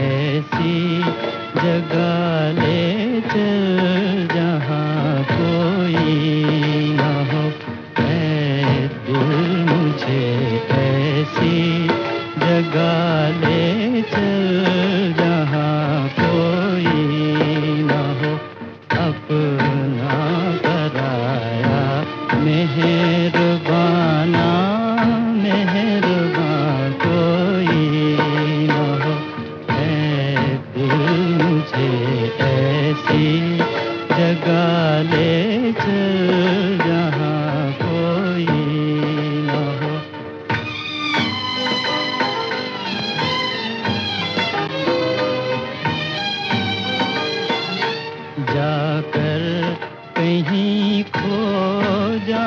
ऐसी जगा ले चल, जहाँ कोई ना हो। दिल मुझे ऐसी जगा ले चल, जहाँ कोई ना हो। अपना ऐसी जगह ले जहाँ हो। जाकर कहीं खो जा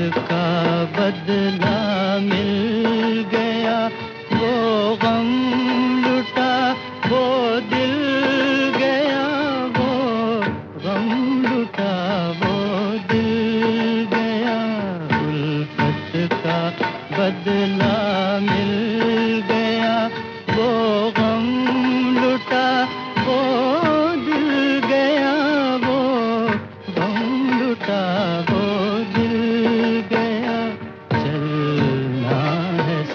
का बदला मिल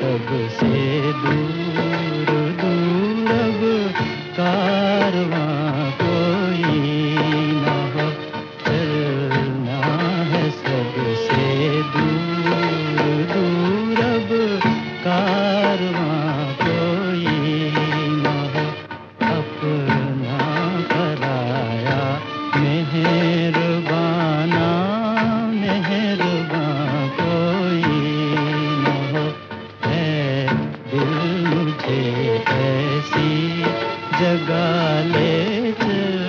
सबसे दूर दूर अब कारवा कोई ना हो चलना है सबसे दूर। मुझे ऐसी जगा ले चल।